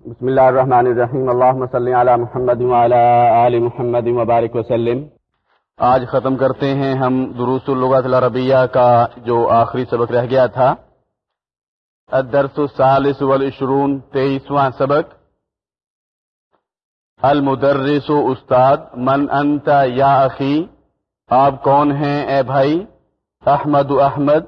بسم اللہ الرحمن الرحیم۔ اللہم صلی علی محمد وعلی آل محمد وبارک وسلم۔ آج ختم کرتے ہیں ہم دروس اللغت العربیہ کا جو آخری سبق رہ گیا تھا۔ الدرس الثالث والعشرون، تیئیسواں سبق۔ المدرس استاد، من انت یا اخی؟ آپ کون ہیں اے بھائی؟ احمد احمد۔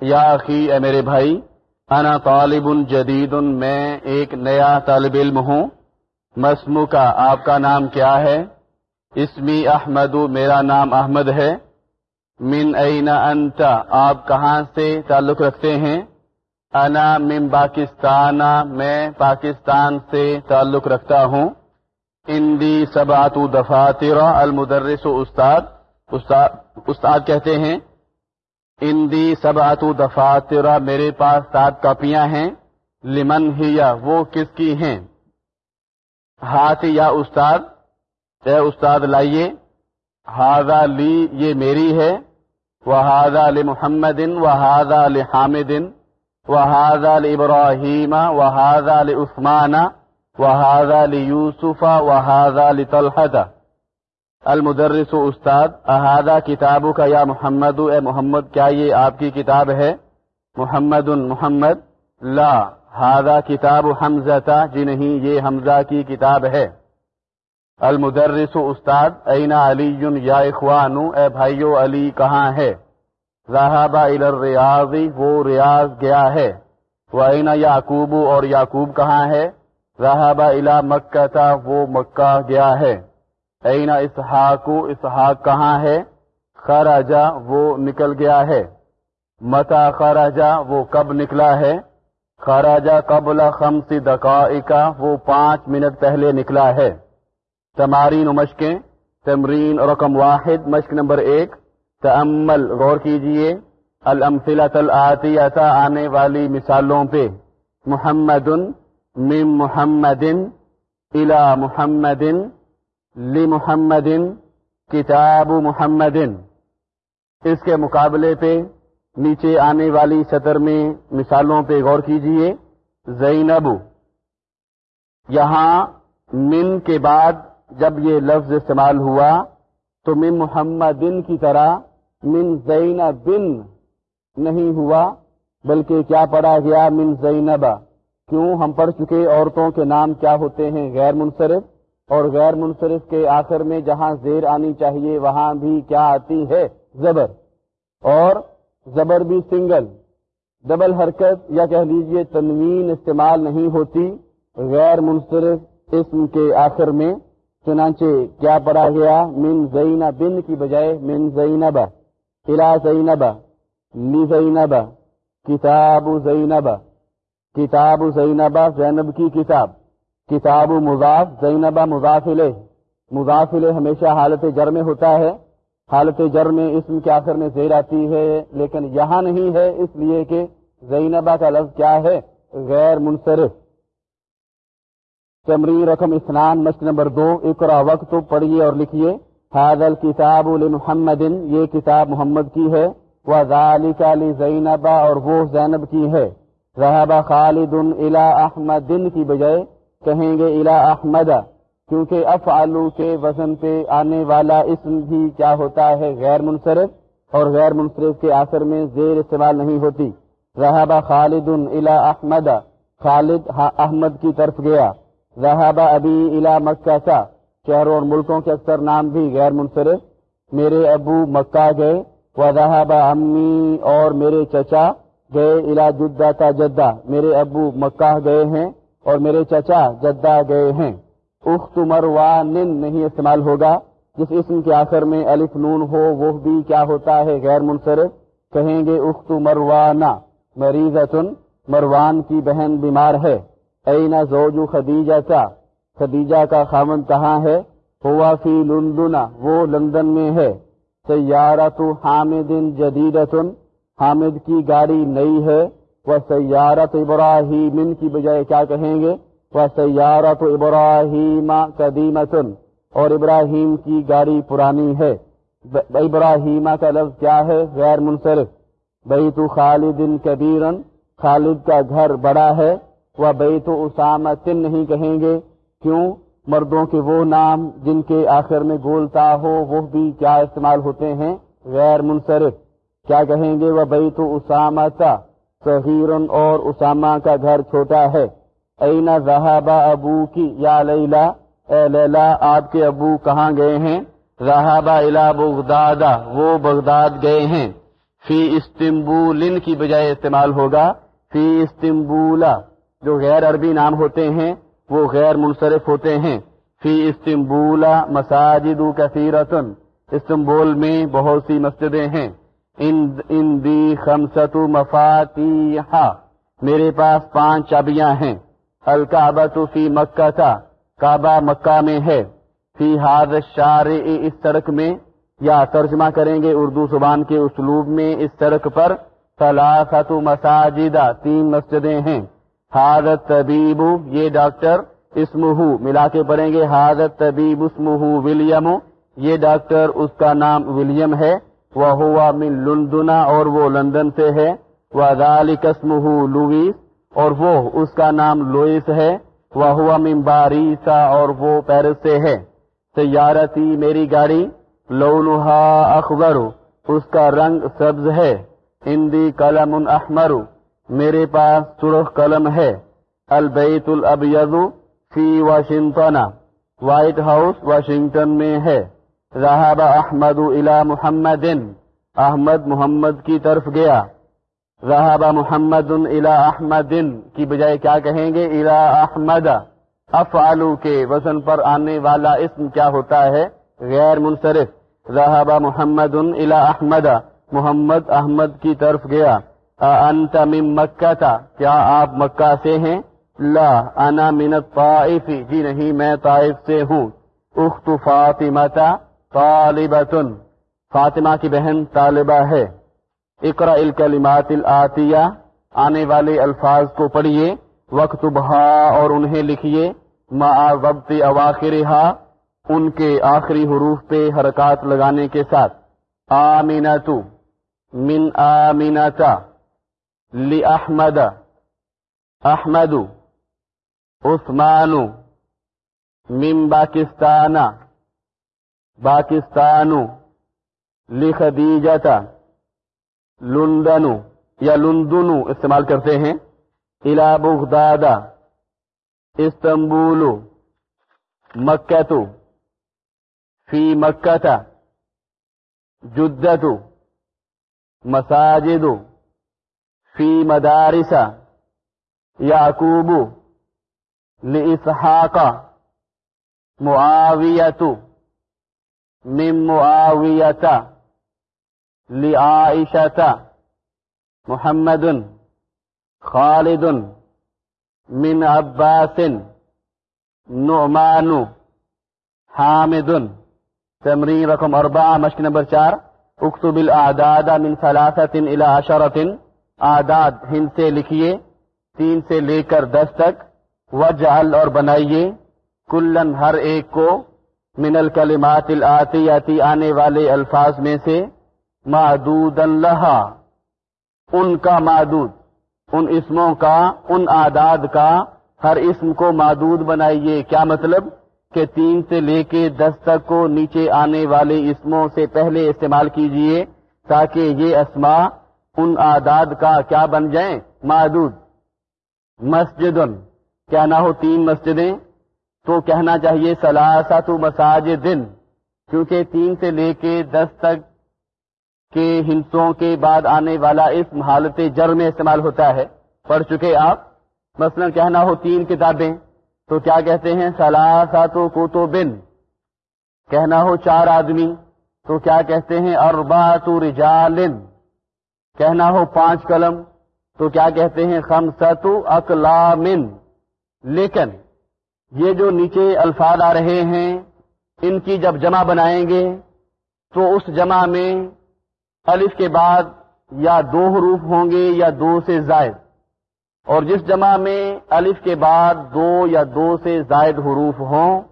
یا اخی، اے میرے بھائی؟ انا طالب جدید، میں ایک نیا طالب علم ہوں۔ مسمو کا آپ کا نام کیا ہے؟ اسمی احمد، میرا نام احمد ہے۔ من این انت، آپ کہاں سے تعلق رکھتے ہیں؟ انا من پاکستان، میں پاکستان سے تعلق رکھتا ہوں۔ اندی سبات دفاتر، المدرس استاد استاد کہتے ہیں۔ اندی سب آتو دفاترہ میرے پاس سات کاپیاں ہیں، لمن ہی یا وہ کس کی ہیں؟ ہاتھ یا استاد؟ اے استاد لائیے ہاضا لی یہ میری ہے وہ علی محمد و ہاضا علی حامد و ہاضا علی ابراہیم و ہاضا علی عثمان و ہاضا علی یوسف و ہاضا علی طلحہ المدرس استاد احادہ کتابوں کا یا محمد، اے محمد، کیا یہ آپ کی کتاب ہے؟ محمد محمد، لا ہادہ کتاب حمزہ جی نہیں، یہ حمزہ کی کتاب ہے۔ المدرس استاد، اینا علی یا اخوان اے بھائیو علی کہاں ہے؟ راہبہ الریاضی وہ ریاض گیا ہے۔ وہ اینا یعقوب، اور یعقوب کہاں ہے؟ راہبہ الا مکہ تھا وہ مکہ گیا ہے۔ اینا اسحاق اسحاق کہاں ہے؟ خراجا وہ نکل گیا ہے۔ متا خراجا وہ کب نکلا ہے؟ خراجا قبل خمس دقائق، وہ پانچ منٹ پہلے نکلا ہے۔ تمارین و مشقیں، تمرین رقم واحد، مشق نمبر ایک۔ تمل غور کیجیے۔ المفلت العطیت آنے والی مثالوں پہ۔ محمد من محمد الى محمد محمد کتاب محمد۔ اس کے مقابلے پہ نیچے آنے والی سطر میں مثالوں پہ غور کیجیے۔ زینب، یہاں من کے بعد جب یہ لفظ استعمال ہوا تو من محمد کی طرح من زین نہیں ہوا، بلکہ کیا پڑھا گیا؟ من زینب۔ کیوں ہم پڑھ چکے؟ عورتوں کے نام کیا ہوتے ہیں؟ غیر منصرف۔ اور غیر منصرف کے آخر میں جہاں زیر آنی چاہیے، وہاں بھی کیا آتی ہے؟ زبر۔ اور زبر بھی سنگل۔ ڈبل حرکت یا کہہ لیجیے تنوین استعمال نہیں ہوتی غیر منصرف اسم کے آخر میں، چنانچہ کیا پڑھا گیا؟ من زینب بن کی بجائے من زینب۔ الا زینب۔ لی زینب۔ کتاب زینب۔ کتاب زینب۔ زینب کی کتاب۔ کتاب مضاف زینبہ مضافل مضافل ہمیشہ حالت جر میں ہوتا ہے۔ حالت جر میں اسم کے آخر میں زیر آتی ہے، لیکن یہاں نہیں ہے، اس لیے کہ زینبہ کا لفظ کیا ہے؟ غیر منصرف۔ تمری رقم اسنان مشق نمبر دو، اقرا وقت پڑھیے اور لکھیے۔ حاضل کتاب محمد یہ کتاب محمد کی ہے۔ وہ ذالک علی زینبہ اور وہ زینب کی ہے۔ رحبہ خالد الا احمد کی بجائے کہیں گے الا احمد، کیونکہ افعلو کے وزن پہ آنے والا اسم بھی کیا ہوتا ہے غیر منصرف، اور غیر منصرف کے آخر میں زیر استعمال نہیں ہوتی۔ رہابہ خالد الا احمد، خالد احمد کی طرف گیا۔ رہابہ ابی الا مکہ کا، شہروں اور ملکوں کے اکثر نام بھی غیر منصرف۔ میرے ابو مکہ گئے وہ رہابہ امی اور میرے چچا گئے الا جدہ کا جدہ۔ میرے ابو مکہ گئے ہیں اور میرے چچا جدہ گئے ہیں۔ اخت مروان نہیں استعمال ہوگا۔ جس اسم کے آخر میں الف نون ہو، وہ بھی کیا ہوتا ہے؟ غیر منصرف کہیں گے اخت مروانا مریض مروان کی بہن بیمار ہے۔ اینا زوجو خدیجہ؟ کا خدیجہ کا خامن کہاں ہے؟ ہوا فی لندنا وہ لندن میں ہے۔ سیارت حامد جدید حامد کی گاڑی نئی ہے۔ وہ سیارت ابراہیم کی بجائے کیا کہیں گے؟ وہ سیارت ابراہیم قدیمتن اور ابراہیم کی گاڑی پرانی ہے۔ ابراہیم کا لفظ کیا ہے؟ غیر منصرف۔ بھائی تو خالد کبیرن، خالد کا گھر بڑا ہے۔ وہ بیت اسامہ تن نہیں کہیں گے۔ کیوں؟ مردوں کے وہ نام جن کے آخر میں گولتا ہو، وہ بھی کیا استعمال ہوتے ہیں؟ غیر منصرف۔ کیا کہیں گے؟ وہ بیت اسامہ کا سہیرن اور اسامہ کا گھر چھوٹا ہے۔ اینا رہابا ابو کی؟ یا لیلا، اے لیلا، آپ کے ابو کہاں گئے ہیں؟ رہابا الا بغدادا وہ بغداد گئے ہیں۔ فی استنبولن کی بجائے استعمال ہوگا۔ فی استنبولا، جو غیر عربی نام ہوتے ہیں، وہ غیر منصرف ہوتے ہیں۔ فی استنبولا، مساجد کثیرتن۔ استنبول میں بہت سی مسجدیں ہیں۔ ان دی خمسط میرے پاس پانچ چابیاں ہیں. الکعبہ فی مکہ. تھا کعبہ مکہ میں ہے. فی حاد شار اس سڑک میں. یا ترجمہ کریں گے اردو زبان کے اسلوب میں اس سڑک پر. ثلاثت مساجدہ تین مسجدیں ہیں. حادت طبیب یہ ڈاکٹر اسمہ، ملا کے پڑھیں گے. حادت طبیب اسمہ ولیم، یہ ڈاکٹر اس کا نام ولیم ہے. وہ ہوا من لندنا اور وہ لندن سے ہے وہ اسمہ لوئس، اور وہ اس کا نام لوئس ہے وہ ہوا من باریسا اور وہ پیرس سے ہے۔ سیارتی میری گاڑی، لونہا اخبر اس کا رنگ سبز ہے۔ ہندی قلم احمر، میرے پاس سرخ قلم ہے۔ البیت الابیض فی واشنگٹن، وائٹ ہاؤس واشنگٹن میں ہے۔ رہاب احمد الا محمد. احمد محمد کی طرف گیا. رہاب محمد الا احمد کی بجائے کیا کہیں گے؟ الا احمد افعلو کے وزن پر آنے والا اسم کیا ہوتا ہے؟ غیر منصرف. رہاب محمد الا احمد محمد احمد کی طرف گیا. انت من مکہ؟ تھا کیا آپ مکہ سے ہیں؟ لا انا من الطائف. جی نہیں، میں طائف سے ہوں. اخت فاطمہ طالبتن، فاطمہ کی بہن طالبہ ہے۔ اقرا الکلمات الاتیہ آنے والے الفاظ کو پڑھیے وقت اور انہیں لکھیے۔ ما ضبط اواخرها ان کے آخری حروف پہ حرکات لگانے کے ساتھ۔ آمینتو من آمینتا لی احمد احمد عثمان، من پاکستان پاکستان لخدیجتا لندن یا لندن استعمال کرتے ہیں، الى بغداد، استنبول، مکہ، فی مکہ جدت مساجد، فی مدارس، یعقوب، لإسحاق معاویت من معاویت لعائشت محمد خالد من عباس نعمان حامد تمرین رقم اربعہ مشق نمبر چار، اکتب الاعداد من ثلاثت الى عشرت اعداد، ہند سے لکھیے، تین سے لے کر دس تک، وجعل اور بنائیے، کلن ہر ایک کو من الکلمات الاتیاتی آنے والے الفاظ میں سے معدود لہا، ان کا معدود، ان اسموں کا، ان آداد کا، ہر اسم کو معدود بنائیے۔ کیا مطلب؟ کہ تین سے لے کے دس تک کو نیچے آنے والے اسموں سے پہلے استعمال کیجیے تاکہ یہ اسما ان آداد کا کیا بن جائیں؟ معدود۔ مسجد کیا نہ ہو تین مسجدیں؟ تو کہنا چاہیے سلاسات مساجد دن کیونکہ تین سے لے کے دس تک کے ہنسوں کے بعد آنے والا اس حالت جر میں استعمال ہوتا ہے۔ پڑھ چکے آپ؟ مثلا کہنا ہو تین کتابیں، تو کیا کہتے ہیں؟ سلاسات کو بن کہنا ہو چار آدمی، تو کیا کہتے ہیں؟ اربات رجالن۔ کہنا ہو پانچ قلم، تو کیا کہتے ہیں؟ خمسط اقلامن۔ لیکن یہ جو نیچے الفاظ آ رہے ہیں، ان کی جب جمع بنائیں گے، تو اس جمع میں الف کے بعد یا دو حروف ہوں گے یا دو سے زائد۔ اور جس جمع میں الف کے بعد دو یا دو سے زائد حروف ہوں،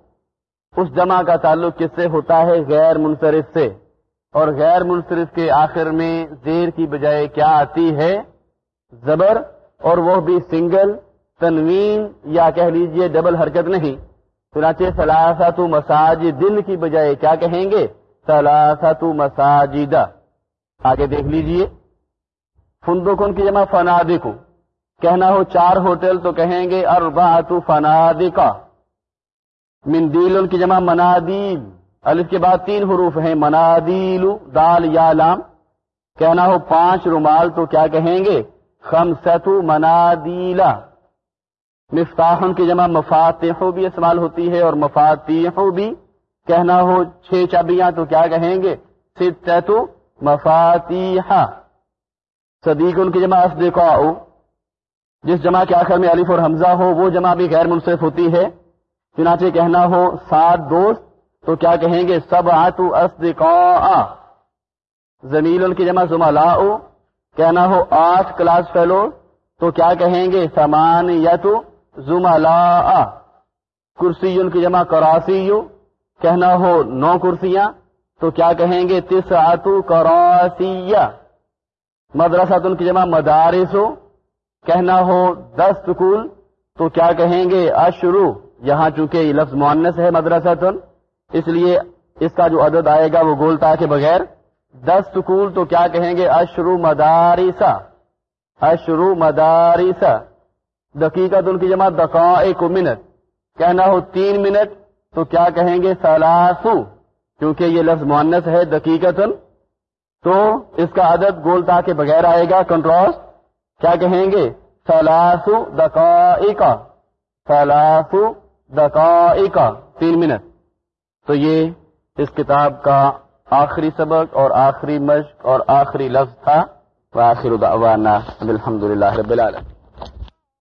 اس جمع کا تعلق کس سے ہوتا ہے؟ غیر منصرف سے۔ اور غیر منصرف کے آخر میں زیر کی بجائے کیا آتی ہے؟ زبر، اور وہ بھی سنگل تنوین یا کہہ لیجیے ڈبل حرکت نہیں، چنانچہ سلاسات مساجد دن کی بجائے کیا کہیں گے؟ سلاسات مساجدہ۔ آگے دیکھ لیجیے۔ فندقن کی جمع فنادکو کہنا ہو چار ہوٹل تو کہیں گے اربعت فنادکا من دیل کی جمع منادیل۔ الف کے بعد تین حروف ہیں۔ منادیل، دال یا لام۔ کہنا ہو پانچ رومال تو کیا کہیں گے؟ خمسط منادیلا مفتاحن کی جمع مفاتح بھی استعمال ہوتی ہے اور مفاتیح بھی کہنا ہو چھ چابیاں تو کیا کہیں گے؟ ستت مفاتیح صدیق ان کی جمع اصدقاء جس جمع کے آخر میں الف اور حمزہ ہو وہ جمع بھی غیر منصف ہوتی ہے۔ چنانچہ کہنا ہو سات دوست، تو کیا کہیں گے؟ سب آتو اصدقاء۔ زمیل ان کی جمع زملاء کہنا ہو آٹھ کلاس فیلو، تو کیا کہیں گے؟ سمان یتو زملاء کرسی ان کی جمع کراسی کہنا ہو نو کرسیاں، تو کیا کہیں گے؟ تس آتو کراسیہ مدرسہ ان کی جمع مدارس کہنا ہو دس سکول تو کیا کہیں گے؟ اشرو۔ یہاں چونکہ لفظ معنس ہے مدرسہ تن اس لیے اس کا جو عدد آئے گا وہ گولتا کے بغیر۔ دس سکول تو کیا کہیں گے؟ اشرو مدارسا اشرو مدارسا دقیقت ان کی جمع دقائق منٹ۔ کہنا ہو تین منٹ، تو کیا کہیں گے؟ سلاسو کیونکہ یہ لفظ معنس ہے دقیقت تو اس کا عدد گولتا کے بغیر آئے گا کنٹراس کیا کہیں گے؟ سلاسو دقائق۔ سلاسو دقائق۔ تین منٹ۔ تو یہ اس کتاب کا آخری سبق اور آخری مشق اور آخری لفظ تھا۔ وآخر دعوانا الحمد للہ رب العالمين